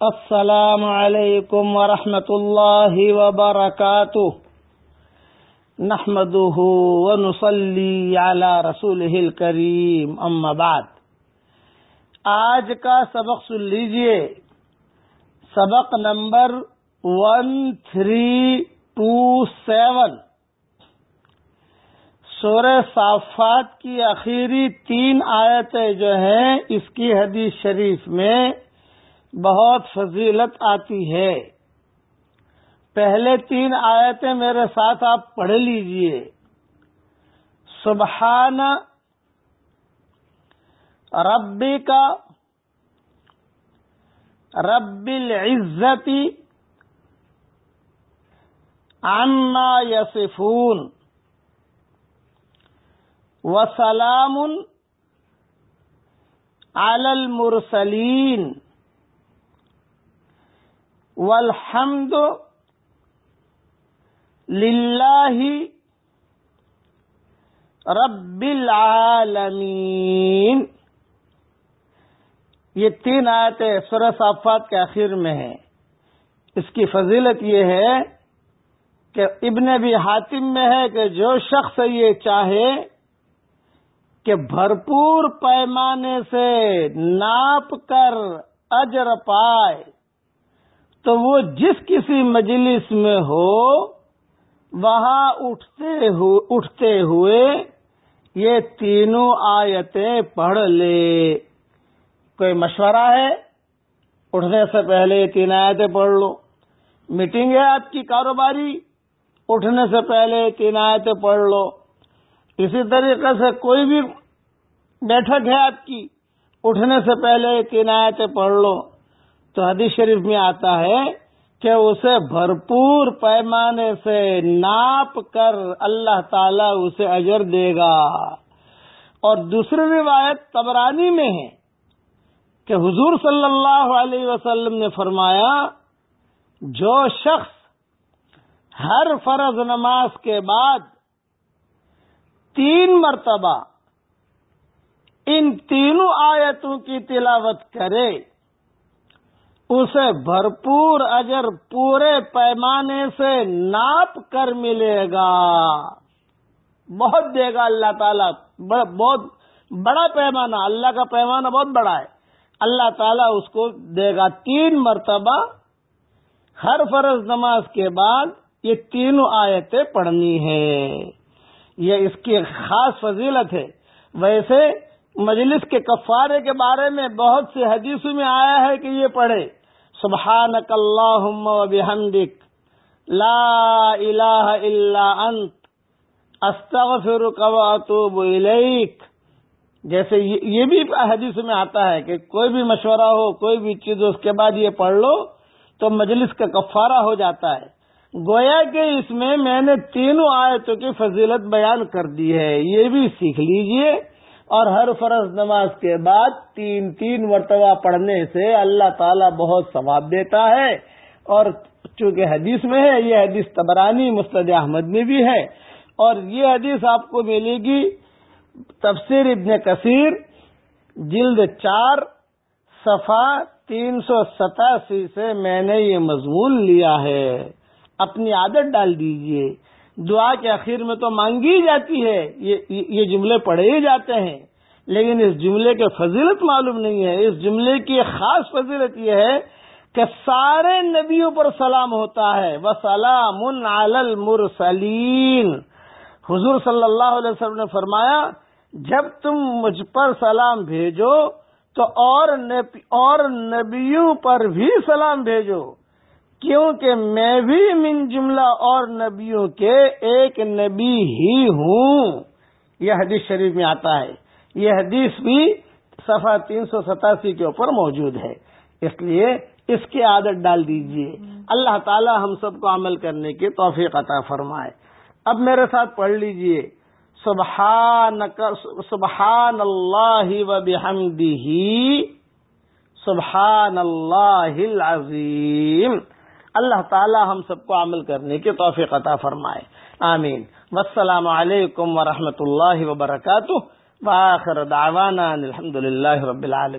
السلام علیکم ورحمۃ اللہ وبرکاتہ۔ نحمده ونصلي على رسوله الكريم اما بعد۔ آج کا سبق سن لیجیے۔ سبق number one three two seven سورہ صافات کی آخری تین آیتیں جو ہیں، اس کی حدیث شریف میں بہت فضیلت آتی ہے۔ پہلے تین آیتیں میرے ساتھ آپ پڑھ لیجیے۔ سبحان ربی کا رب العزتی عما یسفون وسلام علی المرسلین۔ والحمد للہ رب العالمین۔ یہ تین آیتیں سورہ صافات کے آخر میں ہیں۔ اس کی فضیلت یہ ہے کہ ابن بھی حاتم میں ہے کہ جو شخص یہ چاہے کہ بھرپور پیمانے سے ناپ کر اجر پائے۔ تو وہ جس کسی مجلس میں ہو، وہاں اٹھتے ہوئے اٹھتے ہوئے یہ تینوں آیتیں پڑھ لے۔ کوئی مشورہ ہے؟ اٹھنے سے پہلے یہ تین آیتیں پڑھ لو۔ میٹنگ ہے آپ کی کاروباری؟ اٹھنے سے پہلے تین آیتیں پڑھ لو۔ اسی طریقے سے کوئی بھی بیٹھک ہے آپ کی؟ اٹھنے سے پہلے تین آیتیں پڑھ لو۔ تو حدیث شریف میں آتا ہے کہ اسے بھرپور پیمانے سے ناپ کر اللہ تعالی اسے اجر دے گا۔ اور دوسری روایت تبرانی میں ہے کہ حضور صلی اللہ علیہ وسلم نے فرمایا، جو شخص ہر فرض نماز کے بعد تین مرتبہ ان تینوں آیتوں کی تلاوت کرے اسے بھرپور اجر پورے پیمانے سے ناپ کر ملے گا۔ بہت دے گا اللہ تعالیٰ۔ بہت بڑا پیمانہ۔ اللہ کا پیمانہ بہت بڑا ہے۔ اللہ تعالیٰ اس کو دے گا تین مرتبہ۔ ہر فرض نماز کے بعد یہ تینوں آیتیں پڑھنی ہے یہ اس کی خاص فضیلت ہے۔ ویسے مجلس کے کفارے کے بارے میں بہت سی حدیثوں میں آیا ہے کہ یہ پڑھے، سبحانک اللہم و بحمدک، لا الہ الا انت، استغفرک و اتوب الیک۔ جیسے یہ بھی حدیث میں آتا ہے کہ کوئی بھی مشورہ ہو، کوئی بھی چیز ہو، اس کے بعد یہ پڑھ لو تو مجلس کا کفارہ ہو جاتا ہے۔ گویا کہ اس میں میں نے تینوں آیتوں کی فضیلت بیان کر دی ہے، یہ بھی سیکھ لیجیے۔ اور ہر فرض نماز کے بعد تین تین مرتبہ پڑھنے سے اللہ تعالی بہت ثواب دیتا ہے۔ اور چونکہ حدیث میں ہے، یہ حدیث تبرانی مستد احمد میں بھی ہے۔ اور یہ حدیث آپ کو ملے گی تفسیر ابن کثیر، جلد چار صفا تین سو ستاسی سے میں نے یہ مضمون لیا ہے۔ اپنی عادت ڈال دیجیے۔ دعا کے آخر میں تو مانگی جاتی ہے، یہ جملے پڑھے ہی جاتے ہیں۔ لیکن اس جملے کے فضیلت معلوم نہیں ہے۔ اس جملے کی خاص فضیلت یہ ہے کہ سارے نبیوں پر سلام ہوتا ہے۔ وہ سلام المرسلین حضور صلی اللہ علیہ وسلم نے فرمایا، جب تم مجھ پر سلام بھیجو، تو اور نبیوں پر بھی سلام بھیجو۔ کیونکہ میں بھی من جملہ اور نبیوں کے ایک نبی ہی ہوں۔ یہ حدیث شریف میں آتا ہے۔ یہ حدیث بھی صفحہ تین سو ستاسی کے اوپر موجود ہے۔ اس لیے اس کی عادت ڈال دیجیے۔ اللہ تعالی ہم سب کو عمل کرنے کی توفیق عطا فرمائے۔ اب میرے ساتھ پڑھ لیجیے۔ سبحان سبحان اللہ و بحمدہ سبحان اللہ العظیم۔ اللہ تعالی ہم سب کو عمل کرنے کی توفیق عطا فرمائے۔ آمین۔ والسلام علیکم ورحمۃ اللہ وبرکاتہ۔ دعوانا الحمد للہ رب العالمین۔